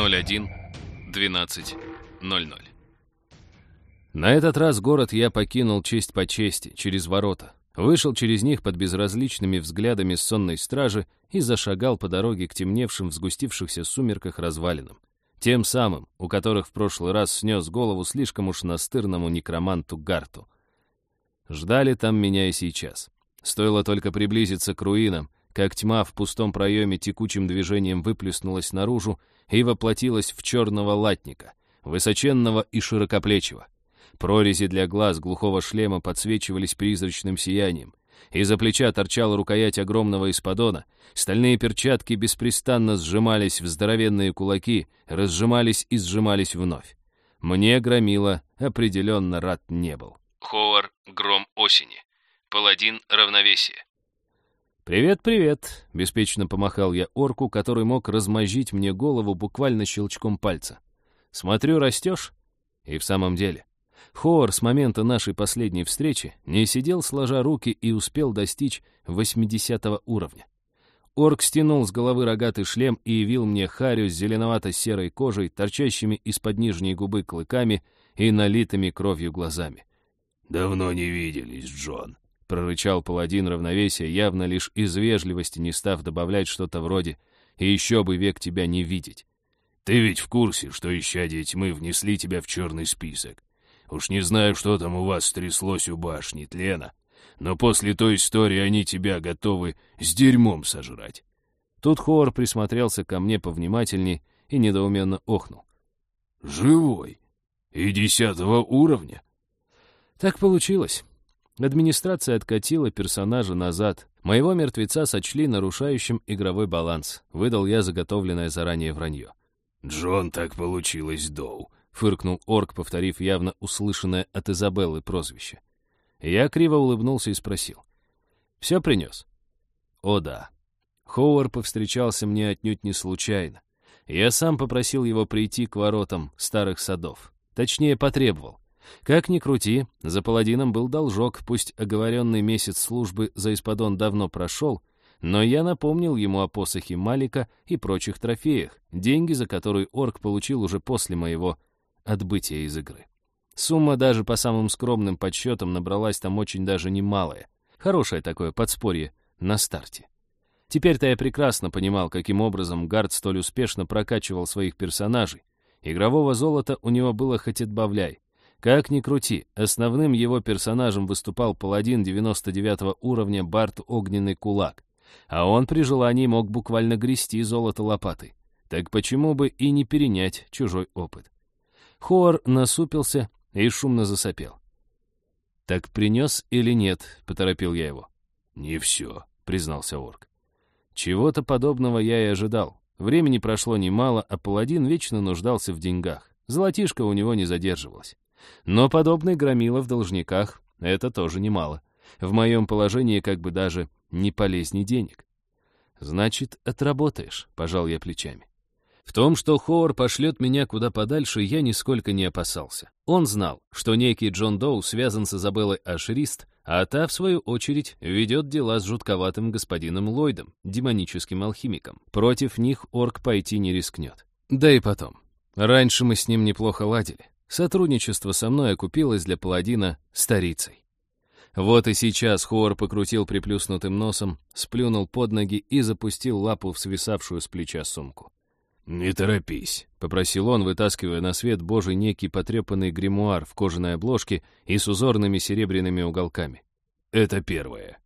01-12-00. На этот раз город я покинул честь по чести, через ворота. Вышел через них под безразличными взглядами сонной стражи и зашагал по дороге к темневшим в сгустившихся сумерках развалинам. Тем самым, у которых в прошлый раз снес голову слишком уж настырному некроманту Гарту. Ждали там меня и сейчас. Стоило только приблизиться к руинам, как тьма в пустом проеме текучим движением выплеснулась наружу и воплотилась в черного латника, высоченного и широкоплечего. Прорези для глаз глухого шлема подсвечивались призрачным сиянием. Из-за плеча торчала рукоять огромного исподона. Стальные перчатки беспрестанно сжимались в здоровенные кулаки, разжимались и сжимались вновь. Мне громила определенно рад не был. Ховар, гром осени. Паладин равновесие. «Привет, привет!» — беспечно помахал я орку, который мог размозжить мне голову буквально щелчком пальца. «Смотрю, растешь?» И в самом деле. Хоор с момента нашей последней встречи не сидел сложа руки и успел достичь 80 уровня. Орк стянул с головы рогатый шлем и явил мне харю с зеленовато-серой кожей, торчащими из-под нижней губы клыками и налитыми кровью глазами. «Давно не виделись, Джон», — прорычал паладин равновесия, явно лишь из вежливости не став добавлять что-то вроде «и еще бы век тебя не видеть». «Ты ведь в курсе, что исчадия тьмы внесли тебя в черный список? Уж не знаю, что там у вас стряслось у башни тлена, но после той истории они тебя готовы с дерьмом сожрать». Тут Хоор присмотрелся ко мне повнимательней и недоуменно охнул. «Живой? И десятого уровня?» Так получилось. Администрация откатила персонажа назад. Моего мертвеца сочли нарушающим игровой баланс. Выдал я заготовленное заранее вранье. «Джон, так получилось, Доу», — фыркнул орк, повторив явно услышанное от Изабеллы прозвище. Я криво улыбнулся и спросил. «Все принес?» «О да». Хоуэр повстречался мне отнюдь не случайно. Я сам попросил его прийти к воротам старых садов. Точнее, потребовал. Как ни крути, за паладином был должок, пусть оговоренный месяц службы за Испадон давно прошел, но я напомнил ему о посохе Малика и прочих трофеях, деньги за которые орк получил уже после моего отбытия из игры. Сумма даже по самым скромным подсчетам набралась там очень даже немалая. Хорошее такое подспорье на старте. Теперь-то я прекрасно понимал, каким образом Гард столь успешно прокачивал своих персонажей. Игрового золота у него было хоть отбавляй. Как ни крути, основным его персонажем выступал паладин 99 уровня Барт Огненный Кулак, а он при желании мог буквально грести золото лопатой. Так почему бы и не перенять чужой опыт? Хор насупился и шумно засопел. «Так принес или нет?» — поторопил я его. «Не все», — признался орк. Чего-то подобного я и ожидал. Времени прошло немало, а паладин вечно нуждался в деньгах. Золотишко у него не задерживалось. Но подобный громила в должниках — это тоже немало. В моем положении как бы даже не полезней денег. «Значит, отработаешь», — пожал я плечами. В том, что Ховар пошлет меня куда подальше, я нисколько не опасался. Он знал, что некий Джон Доу связан с Изабеллой Ашрист, а та, в свою очередь, ведет дела с жутковатым господином Ллойдом, демоническим алхимиком. Против них орк пойти не рискнет. Да и потом. Раньше мы с ним неплохо ладили. Сотрудничество со мной окупилось для паладина старицей. Вот и сейчас Хор покрутил приплюснутым носом, сплюнул под ноги и запустил лапу в свисавшую с плеча сумку. «Не торопись», — попросил он, вытаскивая на свет божий некий потрепанный гримуар в кожаной обложке и с узорными серебряными уголками. «Это первое».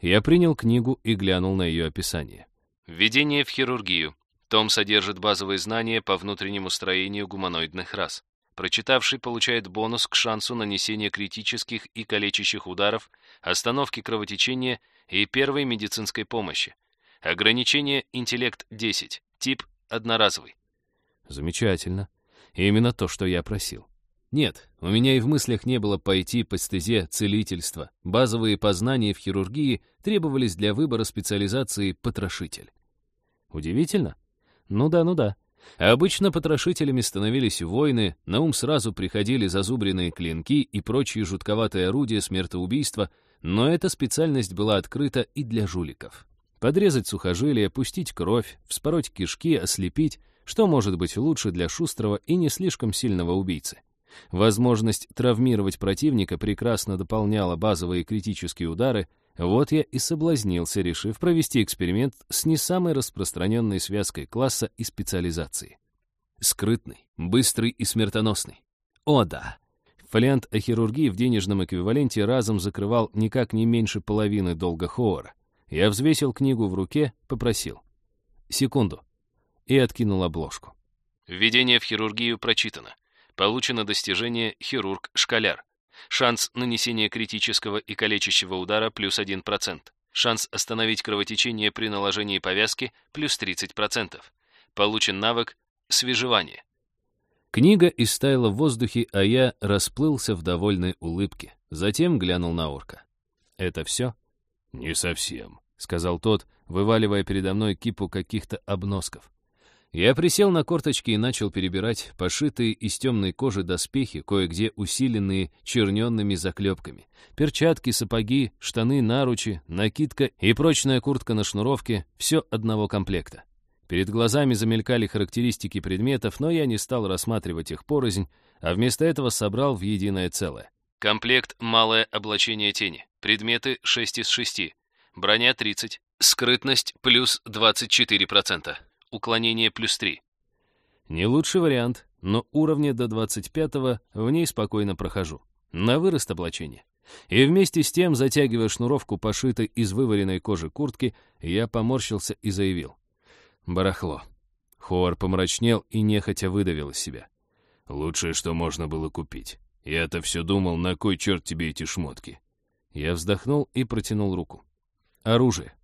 Я принял книгу и глянул на ее описание. Введение в хирургию. Том содержит базовые знания по внутреннему строению гуманоидных рас. Прочитавший получает бонус к шансу нанесения критических и калечащих ударов, остановки кровотечения и первой медицинской помощи. Ограничение интеллект 10, тип одноразовый. Замечательно. Именно то, что я просил. Нет, у меня и в мыслях не было пойти по стезе целительства. Базовые познания в хирургии требовались для выбора специализации потрошитель. Удивительно? Ну да, ну да. Обычно потрошителями становились воины, на ум сразу приходили зазубренные клинки и прочие жутковатые орудия смертоубийства, но эта специальность была открыта и для жуликов. Подрезать сухожилия, пустить кровь, вспороть кишки, ослепить Что может быть лучше для шустрого и не слишком сильного убийцы? Возможность травмировать противника прекрасно дополняла базовые критические удары, вот я и соблазнился, решив провести эксперимент с не самой распространенной связкой класса и специализации. Скрытный, быстрый и смертоносный. О да! Фолиант о хирургии в денежном эквиваленте разом закрывал никак не меньше половины долга Хоора. Я взвесил книгу в руке, попросил. Секунду. И откинул обложку. Введение в хирургию прочитано. Получено достижение хирург-школяр. Шанс нанесения критического и калечащего удара плюс 1%. Шанс остановить кровотечение при наложении повязки плюс 30%. Получен навык свежевание. Книга истаяла в воздухе, а я расплылся в довольной улыбке. Затем глянул на орка. «Это все?» «Не совсем», — сказал тот, вываливая передо мной кипу каких-то обносков. Я присел на корточки и начал перебирать пошитые из темной кожи доспехи, кое-где усиленные черненными заклепками. Перчатки, сапоги, штаны, наручи, накидка и прочная куртка на шнуровке — все одного комплекта. Перед глазами замелькали характеристики предметов, но я не стал рассматривать их порознь, а вместо этого собрал в единое целое. Комплект «Малое облачение тени». Предметы 6 из 6. Броня 30. Скрытность плюс 24% уклонение плюс 3. Не лучший вариант, но уровня до 25-го в ней спокойно прохожу. На вырост облачения. И вместе с тем, затягивая шнуровку, пошитой из вываренной кожи куртки, я поморщился и заявил. Барахло. Ховар помрачнел и нехотя выдавил из себя. Лучшее, что можно было купить. Я-то все думал, на кой черт тебе эти шмотки? Я вздохнул и протянул руку. Оружие.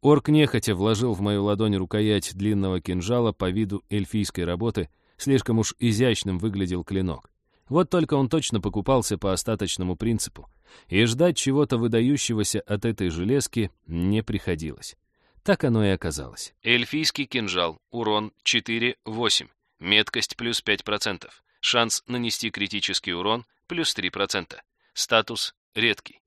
Орк нехотя вложил в мою ладонь рукоять длинного кинжала по виду эльфийской работы, слишком уж изящным выглядел клинок. Вот только он точно покупался по остаточному принципу, и ждать чего-то выдающегося от этой железки не приходилось. Так оно и оказалось. Эльфийский кинжал. Урон 4-8. Меткость плюс 5%. Шанс нанести критический урон плюс 3%. Статус редкий.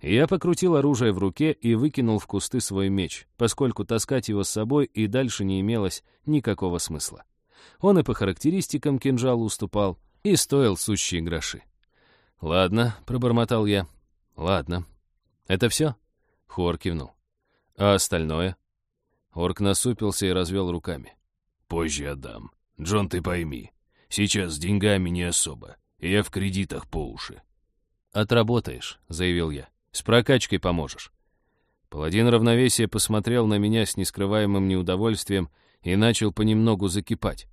Я покрутил оружие в руке и выкинул в кусты свой меч, поскольку таскать его с собой и дальше не имелось никакого смысла. Он и по характеристикам кинжалу уступал, и стоил сущие гроши. «Ладно», — пробормотал я. «Ладно. Это все?» — Хуор кивнул. «А остальное?» Орк насупился и развел руками. «Позже отдам. Джон, ты пойми, сейчас с деньгами не особо. Я в кредитах по уши». «Отработаешь», — заявил я. С прокачкой поможешь». Паладин равновесия посмотрел на меня с нескрываемым неудовольствием и начал понемногу закипать.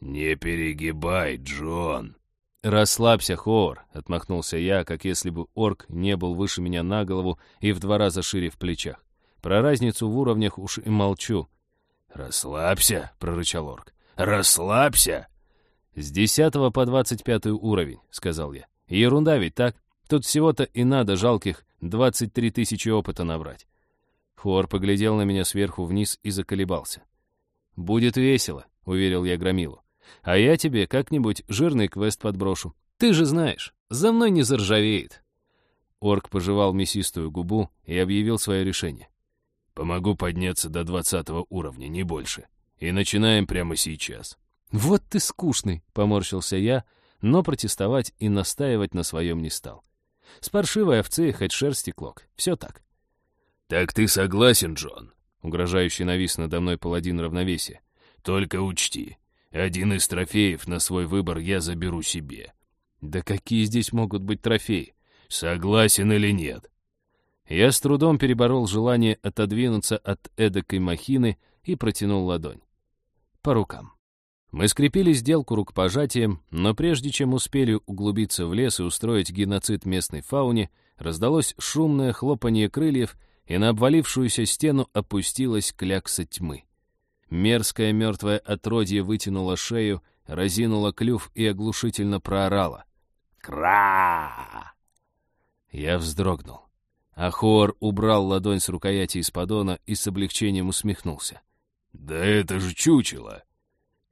«Не перегибай, Джон!» «Расслабься, Хоор!» — отмахнулся я, как если бы орк не был выше меня на голову и в два раза шире в плечах. Про разницу в уровнях уж и молчу. «Расслабься!» — прорычал орк. «Расслабься!» «С десятого по двадцать пятый уровень», — сказал я. «Ерунда ведь, так? Тут всего-то и надо жалких 23 тысячи опыта набрать. Хор поглядел на меня сверху вниз и заколебался. «Будет весело», — уверил я Громилу. «А я тебе как-нибудь жирный квест подброшу. Ты же знаешь, за мной не заржавеет». Орк пожевал мясистую губу и объявил свое решение. «Помогу подняться до двадцатого уровня, не больше. И начинаем прямо сейчас». «Вот ты скучный», — поморщился я, но протестовать и настаивать на своем не стал. С паршивой овцы хоть шерсти клок. Все так. «Так ты согласен, Джон?» Угрожающий навис надо мной паладин равновесия. «Только учти, один из трофеев на свой выбор я заберу себе». «Да какие здесь могут быть трофеи?» «Согласен или нет?» Я с трудом переборол желание отодвинуться от эдакой махины и протянул ладонь. По рукам. Мы скрепили сделку рукопожатием, но прежде чем успели углубиться в лес и устроить геноцид местной фауне, раздалось шумное хлопанье крыльев, и на обвалившуюся стену опустилась клякса тьмы. Мерзкое мертвое отродье вытянуло шею, разинуло клюв и оглушительно проорало. «Кра!» Я вздрогнул. Ахор убрал ладонь с рукояти из подона и с облегчением усмехнулся. «Да это же чучело!»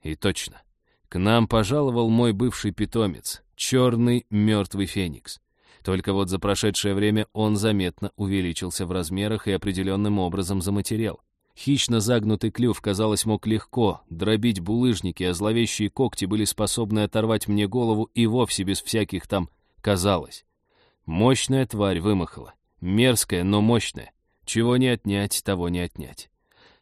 И точно. К нам пожаловал мой бывший питомец, черный мертвый феникс. Только вот за прошедшее время он заметно увеличился в размерах и определенным образом заматерел. Хищно загнутый клюв, казалось, мог легко дробить булыжники, а зловещие когти были способны оторвать мне голову и вовсе без всяких там «казалось». Мощная тварь вымахала. Мерзкая, но мощная. Чего не отнять, того не отнять.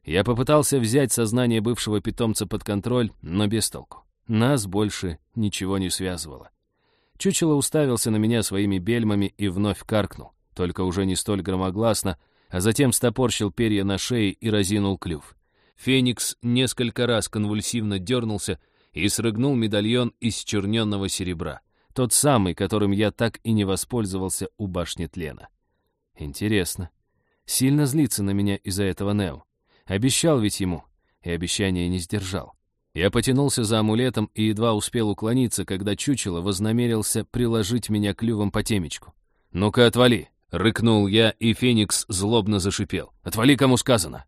Я попытался взять сознание бывшего питомца под контроль, но без толку. Нас больше ничего не связывало. Чучело уставился на меня своими бельмами и вновь каркнул, только уже не столь громогласно, а затем стопорщил перья на шее и разинул клюв. Феникс несколько раз конвульсивно дернулся и срыгнул медальон из черненного серебра, тот самый, которым я так и не воспользовался у башни тлена. Интересно. Сильно злится на меня из-за этого Нео. Обещал ведь ему, и обещание не сдержал. Я потянулся за амулетом и едва успел уклониться, когда чучело вознамерился приложить меня клювом по темечку. «Ну-ка, отвали!» — рыкнул я, и Феникс злобно зашипел. «Отвали, кому сказано!»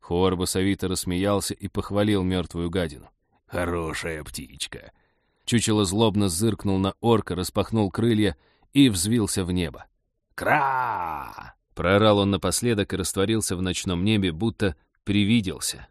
Хор басовито рассмеялся и похвалил мертвую гадину. «Хорошая птичка!» Чучело злобно зыркнул на орка, распахнул крылья и взвился в небо. «Кра!» — проорал он напоследок и растворился в ночном небе, будто привиделся.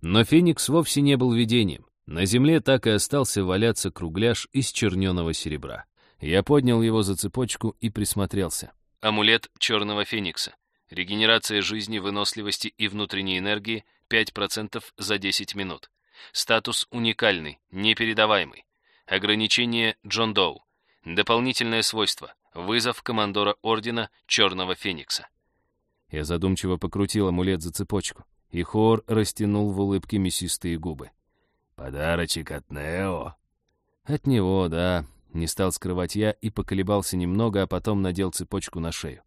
Но Феникс вовсе не был видением. На земле так и остался валяться кругляш из черненого серебра. Я поднял его за цепочку и присмотрелся. Амулет Черного Феникса. Регенерация жизни, выносливости и внутренней энергии 5% за 10 минут. Статус уникальный, непередаваемый. Ограничение Джон Доу. Дополнительное свойство. Вызов командора Ордена Черного Феникса. Я задумчиво покрутил амулет за цепочку, и Хор растянул в улыбке мясистые губы. «Подарочек от Нео». От него, да, не стал скрывать я и поколебался немного, а потом надел цепочку на шею.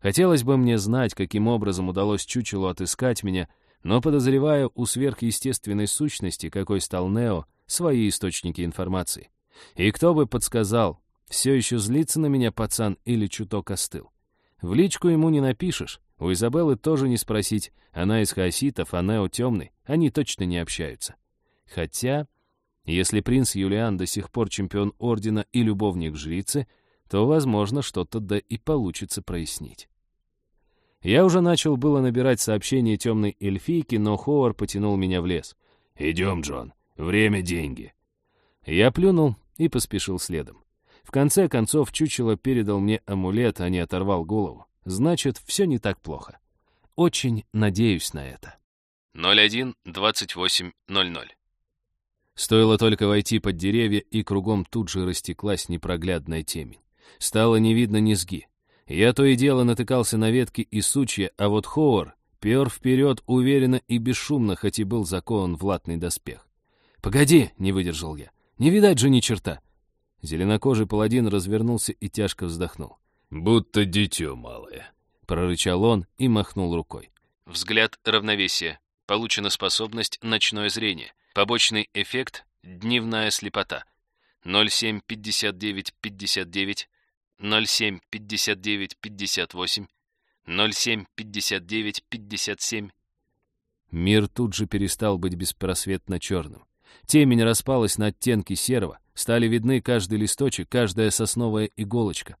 Хотелось бы мне знать, каким образом удалось чучелу отыскать меня, но подозреваю у сверхъестественной сущности, какой стал Нео, свои источники информации. И кто бы подсказал, все еще злится на меня пацан или чуток остыл. В личку ему не напишешь, у Изабеллы тоже не спросить, она из хаоситов, а Нео темный, они точно не общаются. Хотя, если принц Юлиан до сих пор чемпион Ордена и любовник жрицы, то, возможно, что-то да и получится прояснить. Я уже начал было набирать сообщение темной эльфийки, но Хоуар потянул меня в лес. «Идем, Джон, время — деньги». Я плюнул и поспешил следом. В конце концов, чучело передал мне амулет, а не оторвал голову. Значит, все не так плохо. Очень надеюсь на это. 01-28-00 Стоило только войти под деревья, и кругом тут же растеклась непроглядная темень. Стало не видно низги. Я то и дело натыкался на ветки и сучья, а вот Хоуэр пер вперед уверенно и бесшумно, хоть и был закован в латный доспех. «Погоди!» — не выдержал я. «Не видать же ни черта!» Зеленокожий паладин развернулся и тяжко вздохнул. «Будто дитё малое», — прорычал он и махнул рукой. Взгляд равновесия. Получена способность «Ночное зрение». Побочный эффект «Дневная слепота». 075959, 075958, 075957. Мир тут же перестал быть беспросветно черным. Темень распалась на оттенки серого, стали видны каждый листочек, каждая сосновая иголочка.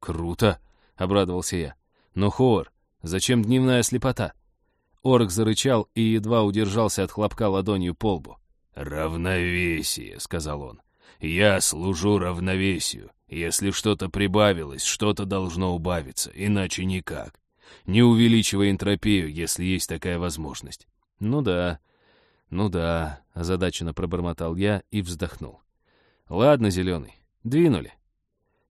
«Круто!» — обрадовался я. «Но, Хоор, зачем дневная слепота?» Орк зарычал и едва удержался от хлопка ладонью по лбу. «Равновесие», — сказал он. «Я служу равновесию. Если что-то прибавилось, что-то должно убавиться, иначе никак. Не увеличивай энтропию, если есть такая возможность». «Ну да, ну да», — озадаченно пробормотал я и вздохнул. «Ладно, зеленый, двинули».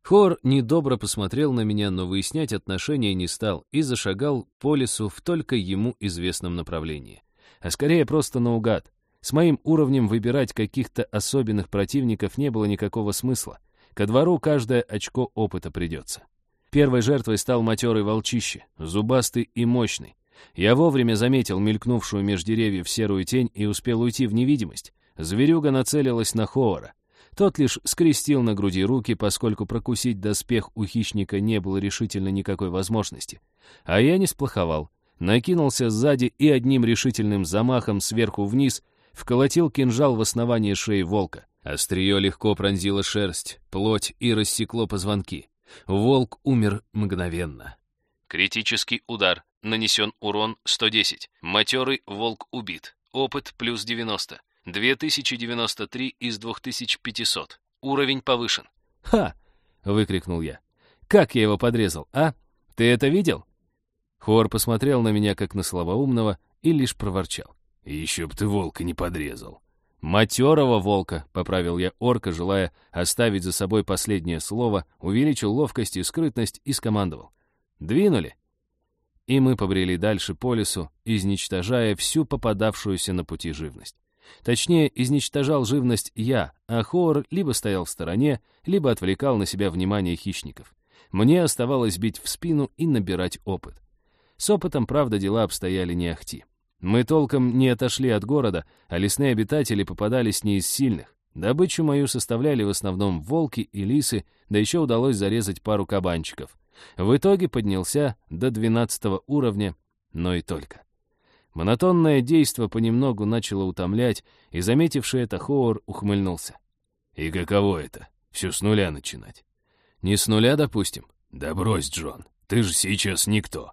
Хор недобро посмотрел на меня, но выяснять отношения не стал и зашагал по лесу в только ему известном направлении. А скорее просто наугад. С моим уровнем выбирать каких-то особенных противников не было никакого смысла. Ко двору каждое очко опыта придется. Первой жертвой стал матерый волчище, зубастый и мощный. Я вовремя заметил мелькнувшую меж деревьев серую тень и успел уйти в невидимость. Зверюга нацелилась на Хоора. Тот лишь скрестил на груди руки, поскольку прокусить доспех у хищника не было решительно никакой возможности. А я не сплоховал. Накинулся сзади и одним решительным замахом сверху вниз вколотил кинжал в основание шеи волка. Острие легко пронзило шерсть, плоть и рассекло позвонки. Волк умер мгновенно. Критический удар. Нанесен урон 110. Матерый волк убит. Опыт плюс 90. 2093 из 2500. Уровень повышен. «Ха!» — выкрикнул я. «Как я его подрезал, а? Ты это видел?» Хор посмотрел на меня, как на слабоумного, и лишь проворчал. «Еще б ты волка не подрезал». «Матерого волка», — поправил я орка, желая оставить за собой последнее слово, увеличил ловкость и скрытность и скомандовал. «Двинули!» И мы побрели дальше по лесу, изничтожая всю попадавшуюся на пути живность. Точнее, изничтожал живность я, а Хоор либо стоял в стороне, либо отвлекал на себя внимание хищников. Мне оставалось бить в спину и набирать опыт. С опытом, правда, дела обстояли не ахти. Мы толком не отошли от города, а лесные обитатели попадались не из сильных. Добычу мою составляли в основном волки и лисы, да еще удалось зарезать пару кабанчиков. В итоге поднялся до 12 уровня, но и только. Монотонное действо понемногу начало утомлять, и, заметивший это, Хоур ухмыльнулся. «И каково это? Все с нуля начинать?» «Не с нуля, допустим?» «Да брось, Джон, ты же сейчас никто».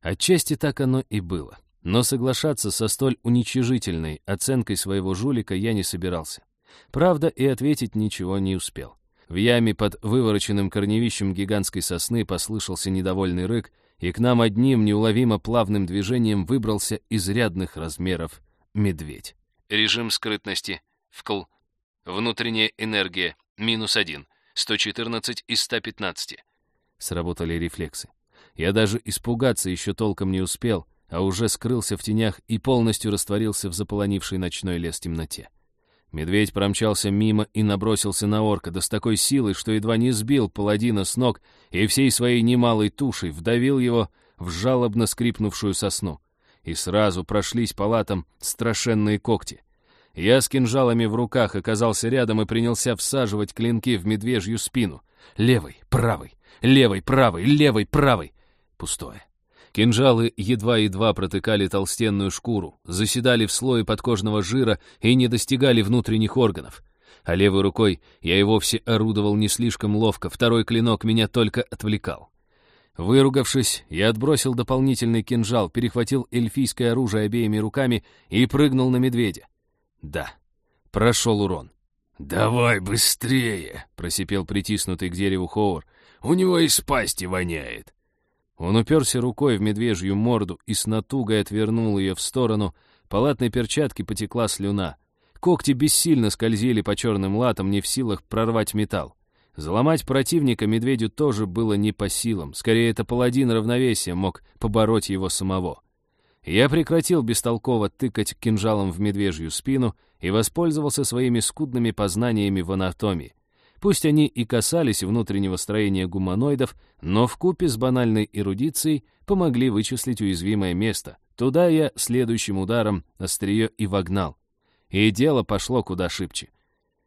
Отчасти так оно и было. Но соглашаться со столь уничижительной оценкой своего жулика я не собирался. Правда, и ответить ничего не успел. В яме под вывороченным корневищем гигантской сосны послышался недовольный рык, и к нам одним неуловимо плавным движением выбрался изрядных размеров медведь. Режим скрытности. Вкл. Внутренняя энергия. Минус один. 114 из 115. Сработали рефлексы. Я даже испугаться еще толком не успел, а уже скрылся в тенях и полностью растворился в заполонившей ночной лес темноте. Медведь промчался мимо и набросился на орка, да с такой силой, что едва не сбил паладина с ног и всей своей немалой тушей вдавил его в жалобно скрипнувшую сосну. И сразу прошлись палатам страшенные когти. Я с кинжалами в руках оказался рядом и принялся всаживать клинки в медвежью спину. Левый, правый, левый, правый, левый, правый. Пустое. Кинжалы едва-едва протыкали толстенную шкуру, заседали в слое подкожного жира и не достигали внутренних органов. А левой рукой я и вовсе орудовал не слишком ловко, второй клинок меня только отвлекал. Выругавшись, я отбросил дополнительный кинжал, перехватил эльфийское оружие обеими руками и прыгнул на медведя. Да, прошел урон. «Давай быстрее!» — просипел притиснутый к дереву Хоур. «У него из пасти воняет!» Он уперся рукой в медвежью морду и с натугой отвернул ее в сторону. Палатной перчатки потекла слюна. Когти бессильно скользили по черным латам, не в силах прорвать металл. Заломать противника медведю тоже было не по силам. Скорее, это паладин равновесия мог побороть его самого. Я прекратил бестолково тыкать кинжалом в медвежью спину и воспользовался своими скудными познаниями в анатомии. Пусть они и касались внутреннего строения гуманоидов, но в купе с банальной эрудицией помогли вычислить уязвимое место. Туда я следующим ударом острие и вогнал. И дело пошло куда шибче.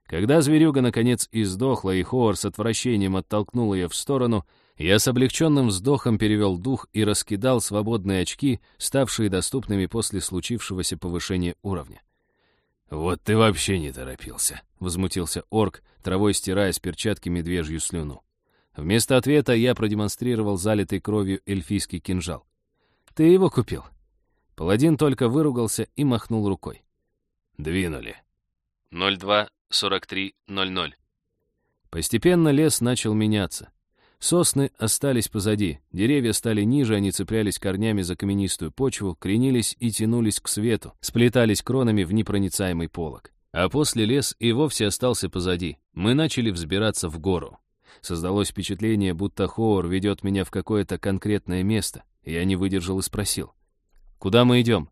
Когда зверюга наконец издохла, и Хоор с отвращением оттолкнул ее в сторону, я с облегченным вздохом перевел дух и раскидал свободные очки, ставшие доступными после случившегося повышения уровня. «Вот ты вообще не торопился», — возмутился орк, травой стирая с перчатки медвежью слюну. Вместо ответа я продемонстрировал залитый кровью эльфийский кинжал. «Ты его купил?» Паладин только выругался и махнул рукой. «Двинули». 02-43-00. Постепенно лес начал меняться. Сосны остались позади, деревья стали ниже, они цеплялись корнями за каменистую почву, кренились и тянулись к свету, сплетались кронами в непроницаемый полог. А после лес и вовсе остался позади. Мы начали взбираться в гору. Создалось впечатление, будто Хоур ведет меня в какое-то конкретное место. Я не выдержал и спросил. «Куда мы идем?»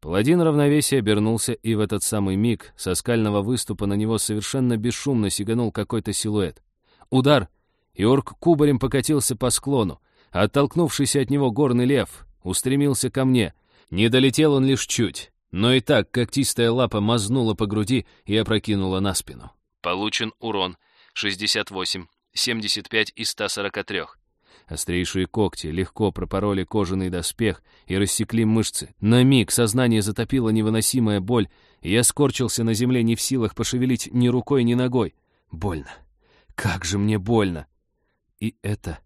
Паладин равновесия обернулся, и в этот самый миг со скального выступа на него совершенно бесшумно сиганул какой-то силуэт. Удар — и орк кубарем покатился по склону. Оттолкнувшийся от него горный лев устремился ко мне. Не долетел он лишь чуть, но и так когтистая лапа мазнула по груди и опрокинула на спину. Получен урон 68, 75 из 143. Острейшие когти легко пропороли кожаный доспех и рассекли мышцы. На миг сознание затопило невыносимая боль, и я скорчился на земле не в силах пошевелить ни рукой, ни ногой. Больно. Как же мне больно! И это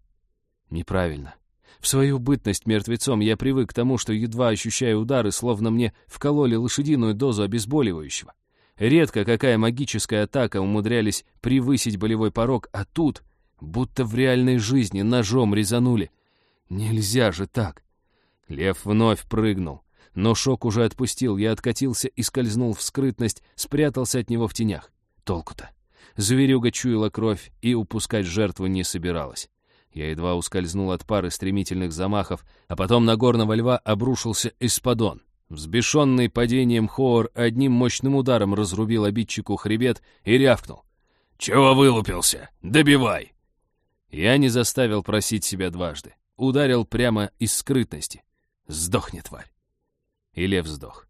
неправильно. В свою бытность мертвецом я привык к тому, что едва ощущаю удары, словно мне вкололи лошадиную дозу обезболивающего. Редко какая магическая атака умудрялись превысить болевой порог, а тут, будто в реальной жизни, ножом резанули. Нельзя же так. Лев вновь прыгнул. Но шок уже отпустил, я откатился и скользнул в скрытность, спрятался от него в тенях. Толку-то. Зверюга чуяла кровь и упускать жертву не собиралась. Я едва ускользнул от пары стремительных замахов, а потом на горного льва обрушился эспадон. Взбешенный падением Хоор одним мощным ударом разрубил обидчику хребет и рявкнул. «Чего вылупился? Добивай!» Я не заставил просить себя дважды. Ударил прямо из скрытности. «Сдохни, тварь!» И лев сдох.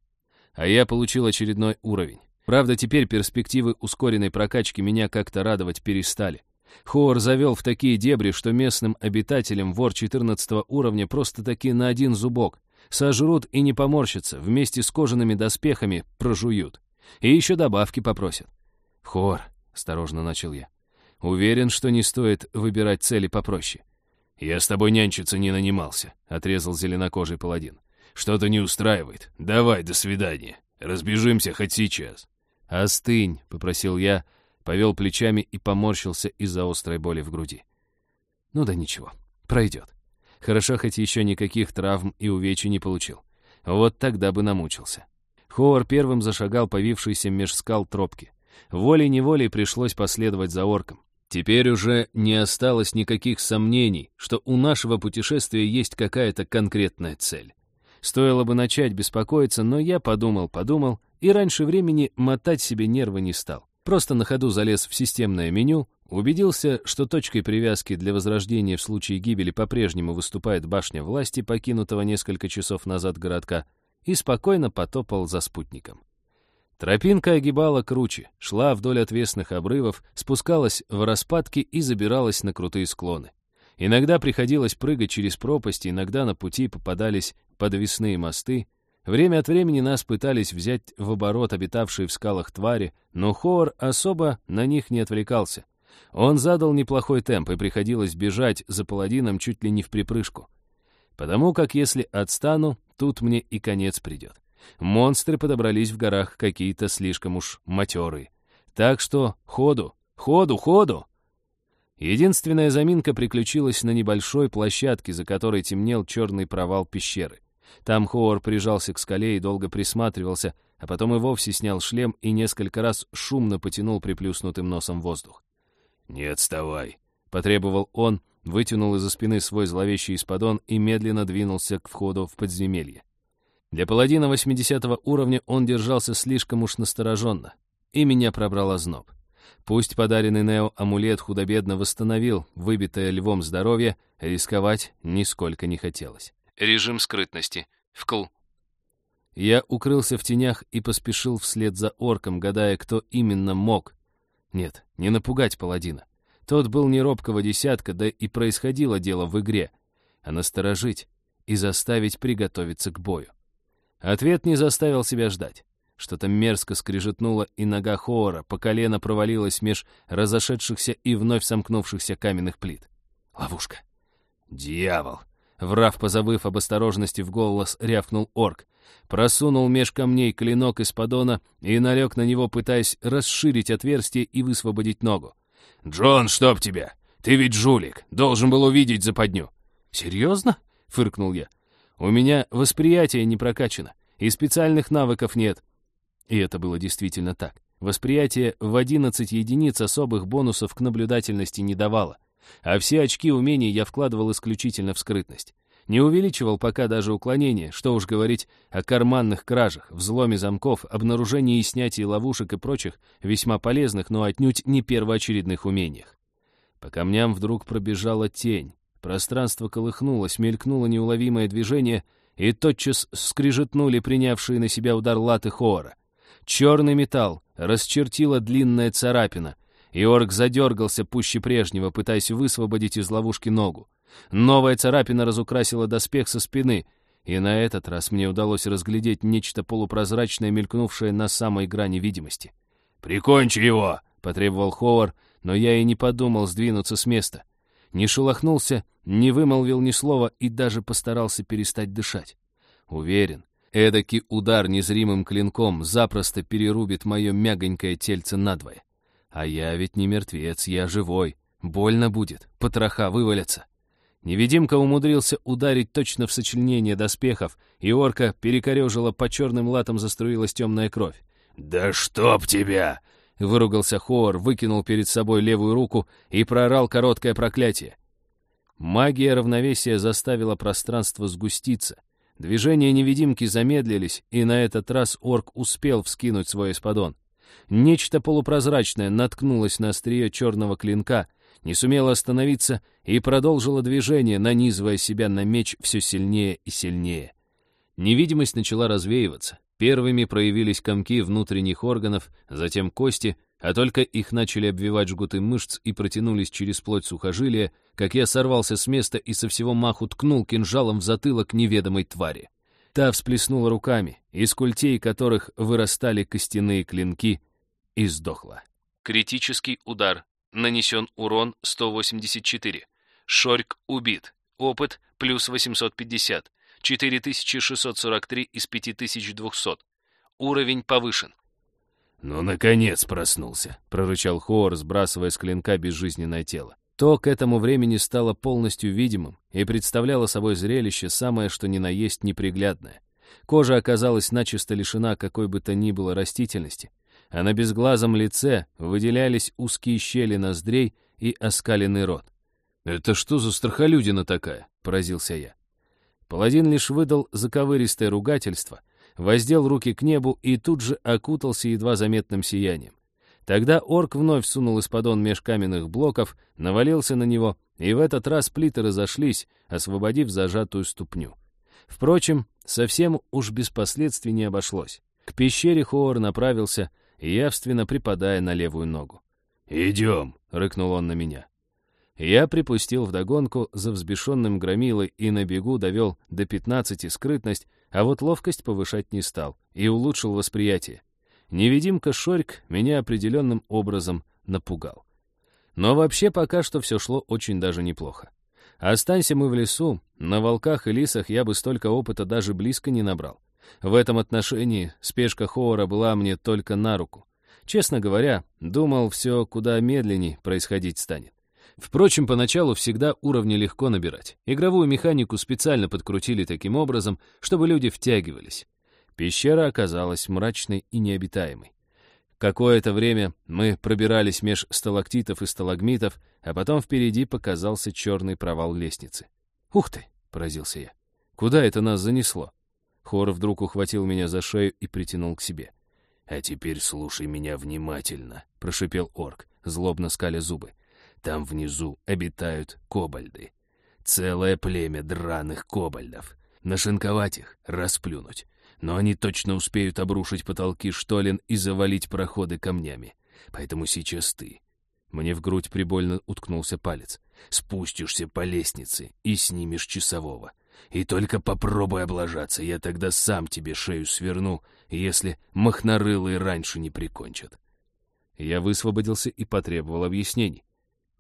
А я получил очередной уровень. Правда, теперь перспективы ускоренной прокачки меня как-то радовать перестали. Хоор завел в такие дебри, что местным обитателям вор 14 уровня просто-таки на один зубок. Сожрут и не поморщатся, вместе с кожаными доспехами прожуют. И еще добавки попросят. «Хор», — осторожно начал я, — «уверен, что не стоит выбирать цели попроще». «Я с тобой нянчиться не нанимался», — отрезал зеленокожий паладин. «Что-то не устраивает. Давай, до свидания. Разбежимся хоть сейчас». «Остынь», — попросил я, — повел плечами и поморщился из-за острой боли в груди. Ну да ничего, пройдет. Хорошо, хоть еще никаких травм и увечий не получил. Вот тогда бы намучился. Хоуэр первым зашагал повившийся меж скал тропки. Волей-неволей пришлось последовать за орком. Теперь уже не осталось никаких сомнений, что у нашего путешествия есть какая-то конкретная цель. Стоило бы начать беспокоиться, но я подумал-подумал и раньше времени мотать себе нервы не стал. Просто на ходу залез в системное меню, убедился, что точкой привязки для возрождения в случае гибели по-прежнему выступает башня власти, покинутого несколько часов назад городка, и спокойно потопал за спутником. Тропинка огибала круче, шла вдоль отвесных обрывов, спускалась в распадки и забиралась на крутые склоны. Иногда приходилось прыгать через пропасти, иногда на пути попадались подвесные мосты, Время от времени нас пытались взять в оборот обитавшие в скалах твари, но Хоор особо на них не отвлекался. Он задал неплохой темп, и приходилось бежать за паладином чуть ли не в припрыжку. Потому как если отстану, тут мне и конец придет. Монстры подобрались в горах какие-то слишком уж матерые. Так что ходу, ходу, ходу! Единственная заминка приключилась на небольшой площадке, за которой темнел черный провал пещеры. Там Хоор прижался к скале и долго присматривался, а потом и вовсе снял шлем и несколько раз шумно потянул приплюснутым носом воздух. «Не отставай», — потребовал он, вытянул из-за спины свой зловещий исподон и медленно двинулся к входу в подземелье. Для паладина 80 уровня он держался слишком уж настороженно, и меня пробрал зноб. Пусть подаренный Нео амулет худо-бедно восстановил выбитое львом здоровье, рисковать нисколько не хотелось. Режим скрытности. Вкл. Я укрылся в тенях и поспешил вслед за орком, гадая, кто именно мог. Нет, не напугать паладина. Тот был не робкого десятка, да и происходило дело в игре, а насторожить и заставить приготовиться к бою. Ответ не заставил себя ждать. Что-то мерзко скрижетнуло, и нога Хоора по колено провалилась меж разошедшихся и вновь сомкнувшихся каменных плит. Ловушка. «Дьявол!» Врав, позабыв об осторожности в голос, рявкнул орк. Просунул меж камней клинок из подона и налег на него, пытаясь расширить отверстие и высвободить ногу. «Джон, чтоб тебя! Ты ведь жулик! Должен был увидеть западню!» «Серьезно?» — фыркнул я. «У меня восприятие не прокачано, и специальных навыков нет». И это было действительно так. Восприятие в 11 единиц особых бонусов к наблюдательности не давало. А все очки умений я вкладывал исключительно в скрытность. Не увеличивал пока даже уклонение, что уж говорить о карманных кражах, взломе замков, обнаружении и снятии ловушек и прочих, весьма полезных, но отнюдь не первоочередных умениях. По камням вдруг пробежала тень. Пространство колыхнулось, мелькнуло неуловимое движение, и тотчас скрижетнули принявшие на себя удар латы Хоора. Черный металл расчертила длинная царапина — и орк задергался пуще прежнего, пытаясь высвободить из ловушки ногу. Новая царапина разукрасила доспех со спины, и на этот раз мне удалось разглядеть нечто полупрозрачное, мелькнувшее на самой грани видимости. «Прикончи его!» — потребовал Ховар, но я и не подумал сдвинуться с места. не шелохнулся, не вымолвил ни слова и даже постарался перестать дышать. Уверен, эдакий удар незримым клинком запросто перерубит мое мягонькое тельце надвое. А я ведь не мертвец, я живой. Больно будет, потроха вывалятся. Невидимка умудрился ударить точно в сочленение доспехов, и орка перекорежила по черным латам заструилась темная кровь. «Да чтоб тебя!» — выругался Хоор, выкинул перед собой левую руку и проорал короткое проклятие. Магия равновесия заставила пространство сгуститься. Движения невидимки замедлились, и на этот раз орк успел вскинуть свой эспадон. Нечто полупрозрачное наткнулось на острие черного клинка, не сумело остановиться и продолжило движение, нанизывая себя на меч все сильнее и сильнее. Невидимость начала развеиваться. Первыми проявились комки внутренних органов, затем кости, а только их начали обвивать жгуты мышц и протянулись через плоть сухожилия, как я сорвался с места и со всего маху ткнул кинжалом в затылок неведомой твари. Та всплеснула руками, из культей которых вырастали костяные клинки, и сдохла. Критический удар. Нанесен урон 184. Шорьк убит. Опыт плюс 850. 4643 из 5200. Уровень повышен. «Ну, наконец проснулся», — прорычал Хоор, сбрасывая с клинка безжизненное тело. То к этому времени стало полностью видимым и представляло собой зрелище самое что ни на есть неприглядное. Кожа оказалась начисто лишена какой бы то ни было растительности, а на безглазом лице выделялись узкие щели ноздрей и оскаленный рот. «Это что за страхолюдина такая?» — поразился я. Паладин лишь выдал заковыристое ругательство, воздел руки к небу и тут же окутался едва заметным сиянием. Тогда орк вновь сунул из-под меж каменных блоков, навалился на него, и в этот раз плиты разошлись, освободив зажатую ступню. Впрочем, совсем уж без последствий не обошлось. К пещере Хоор направился, явственно припадая на левую ногу. «Идем», — рыкнул он на меня. Я припустил вдогонку за взбешенным громилой и на бегу довел до пятнадцати скрытность, а вот ловкость повышать не стал и улучшил восприятие. Невидимка Шорьк меня определенным образом напугал. Но вообще пока что все шло очень даже неплохо. Останься мы в лесу, на волках и лисах я бы столько опыта даже близко не набрал. В этом отношении спешка Хоора была мне только на руку. Честно говоря, думал, все куда медленней происходить станет. Впрочем, поначалу всегда уровни легко набирать. Игровую механику специально подкрутили таким образом, чтобы люди втягивались. Пещера оказалась мрачной и необитаемой. Какое-то время мы пробирались меж сталактитов и сталагмитов, а потом впереди показался черный провал лестницы. «Ух ты!» — поразился я. «Куда это нас занесло?» Хор вдруг ухватил меня за шею и притянул к себе. «А теперь слушай меня внимательно», — прошипел орк, злобно скаля зубы. Там внизу обитают кобальды. Целое племя драных кобальдов. Нашинковать их, расплюнуть. Но они точно успеют обрушить потолки штолен и завалить проходы камнями. Поэтому сейчас ты. Мне в грудь прибольно уткнулся палец. Спустишься по лестнице и снимешь часового. И только попробуй облажаться, я тогда сам тебе шею сверну, если махнорылые раньше не прикончат. Я высвободился и потребовал объяснений.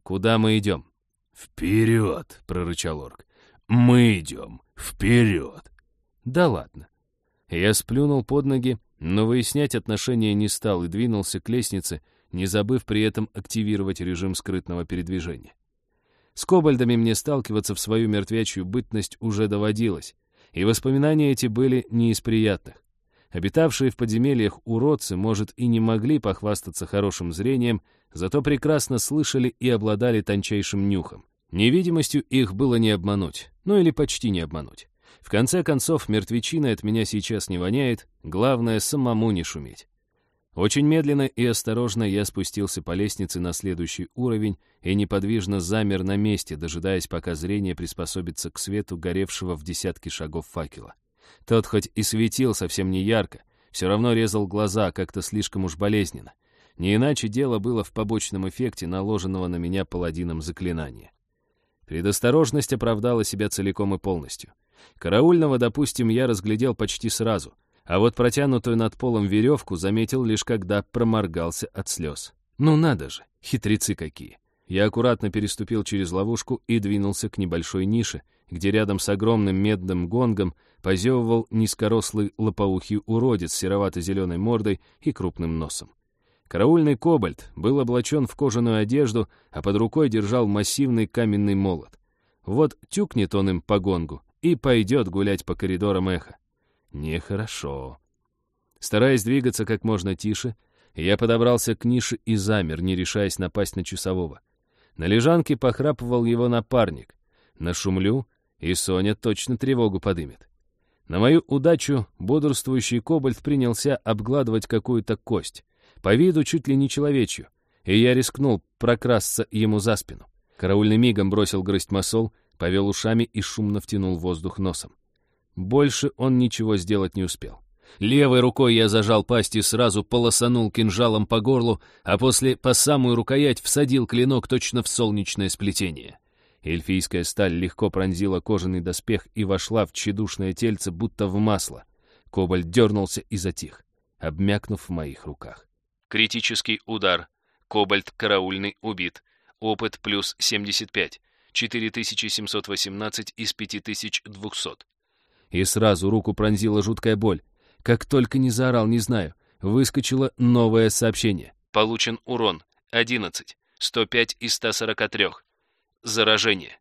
«Куда мы идем?» «Вперед!» — прорычал орк. «Мы идем вперед!» «Да ладно». Я сплюнул под ноги, но выяснять отношения не стал и двинулся к лестнице, не забыв при этом активировать режим скрытного передвижения. С кобальдами мне сталкиваться в свою мертвячью бытность уже доводилось, и воспоминания эти были не из приятных. Обитавшие в подземельях уродцы, может, и не могли похвастаться хорошим зрением, зато прекрасно слышали и обладали тончайшим нюхом. Невидимостью их было не обмануть, ну или почти не обмануть. В конце концов, мертвечина от меня сейчас не воняет, главное, самому не шуметь. Очень медленно и осторожно я спустился по лестнице на следующий уровень и неподвижно замер на месте, дожидаясь, пока зрение приспособится к свету горевшего в десятки шагов факела. Тот хоть и светил совсем не ярко, все равно резал глаза как-то слишком уж болезненно. Не иначе дело было в побочном эффекте наложенного на меня паладином заклинания. Предосторожность оправдала себя целиком и полностью. Караульного, допустим, я разглядел почти сразу, а вот протянутую над полом веревку заметил лишь когда проморгался от слез. Ну надо же, хитрецы какие. Я аккуратно переступил через ловушку и двинулся к небольшой нише, где рядом с огромным медным гонгом позевывал низкорослый лопоухий уродец с серовато-зеленой мордой и крупным носом. Караульный кобальт был облачен в кожаную одежду, а под рукой держал массивный каменный молот. Вот тюкнет он им по гонгу и пойдет гулять по коридорам эхо. Нехорошо. Стараясь двигаться как можно тише, я подобрался к нише и замер, не решаясь напасть на часового. На лежанке похрапывал его напарник. Нашумлю, и Соня точно тревогу подымет. На мою удачу бодрствующий кобальт принялся обгладывать какую-то кость — по виду чуть ли не человечью, и я рискнул прокрасться ему за спину. Караульный мигом бросил грызть масол, повел ушами и шумно втянул воздух носом. Больше он ничего сделать не успел. Левой рукой я зажал пасть и сразу полосанул кинжалом по горлу, а после по самую рукоять всадил клинок точно в солнечное сплетение. Эльфийская сталь легко пронзила кожаный доспех и вошла в тщедушное тельце, будто в масло. Кобальт дернулся и затих, обмякнув в моих руках. Критический удар. Кобальт караульный убит. Опыт плюс 75. 4718 из 5200. И сразу руку пронзила жуткая боль. Как только не заорал, не знаю. Выскочило новое сообщение. Получен урон. 11. 105 из 143. Заражение.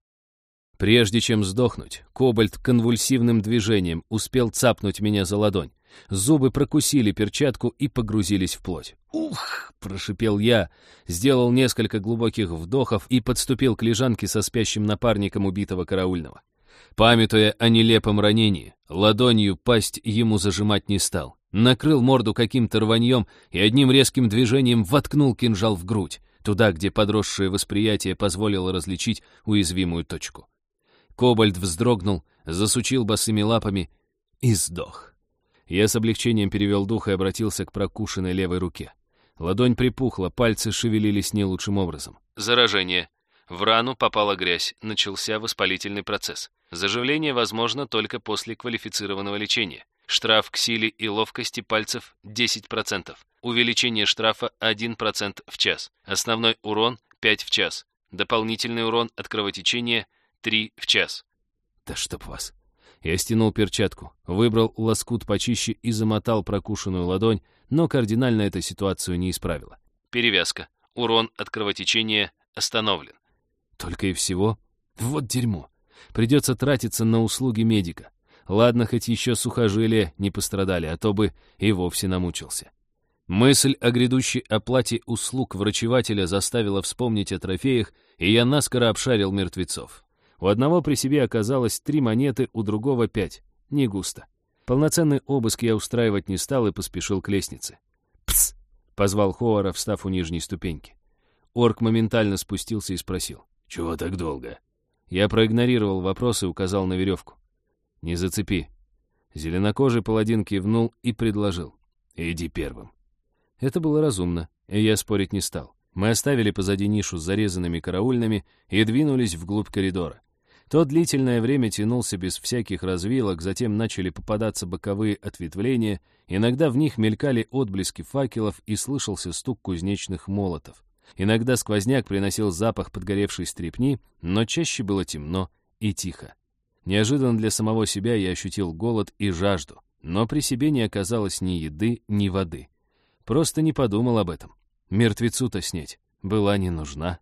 Прежде чем сдохнуть, Кобальт конвульсивным движением успел цапнуть меня за ладонь. Зубы прокусили перчатку и погрузились в плоть. «Ух!» — прошипел я, сделал несколько глубоких вдохов и подступил к лежанке со спящим напарником убитого караульного. Памятуя о нелепом ранении, ладонью пасть ему зажимать не стал. Накрыл морду каким-то рваньем и одним резким движением воткнул кинжал в грудь, туда, где подросшее восприятие позволило различить уязвимую точку. Кобальт вздрогнул, засучил босыми лапами и сдох. Я с облегчением перевел дух и обратился к прокушенной левой руке. Ладонь припухла, пальцы шевелились не лучшим образом. Заражение. В рану попала грязь, начался воспалительный процесс. Заживление возможно только после квалифицированного лечения. Штраф к силе и ловкости пальцев 10%. Увеличение штрафа 1% в час. Основной урон 5 в час. Дополнительный урон от кровотечения 3 в час. Да чтоб вас. Я стянул перчатку, выбрал лоскут почище и замотал прокушенную ладонь, но кардинально эта ситуацию не исправила. Перевязка. Урон от кровотечения остановлен. Только и всего? Вот дерьмо. Придется тратиться на услуги медика. Ладно, хоть еще сухожилия не пострадали, а то бы и вовсе намучился. Мысль о грядущей оплате услуг врачевателя заставила вспомнить о трофеях, и я наскоро обшарил мертвецов. У одного при себе оказалось три монеты, у другого пять. Не густо. Полноценный обыск я устраивать не стал и поспешил к лестнице. «Пс!» — позвал Ховара, встав у нижней ступеньки. Орк моментально спустился и спросил. «Чего так долго?» Я проигнорировал вопрос и указал на веревку. «Не зацепи». Зеленокожий паладин кивнул и предложил. «Иди первым». Это было разумно, и я спорить не стал. Мы оставили позади нишу с зарезанными караульными и двинулись вглубь коридора. То длительное время тянулся без всяких развилок, затем начали попадаться боковые ответвления, иногда в них мелькали отблески факелов и слышался стук кузнечных молотов. Иногда сквозняк приносил запах подгоревшей стрепни, но чаще было темно и тихо. Неожиданно для самого себя я ощутил голод и жажду, но при себе не оказалось ни еды, ни воды. Просто не подумал об этом. Мертвецу-то снеть была не нужна.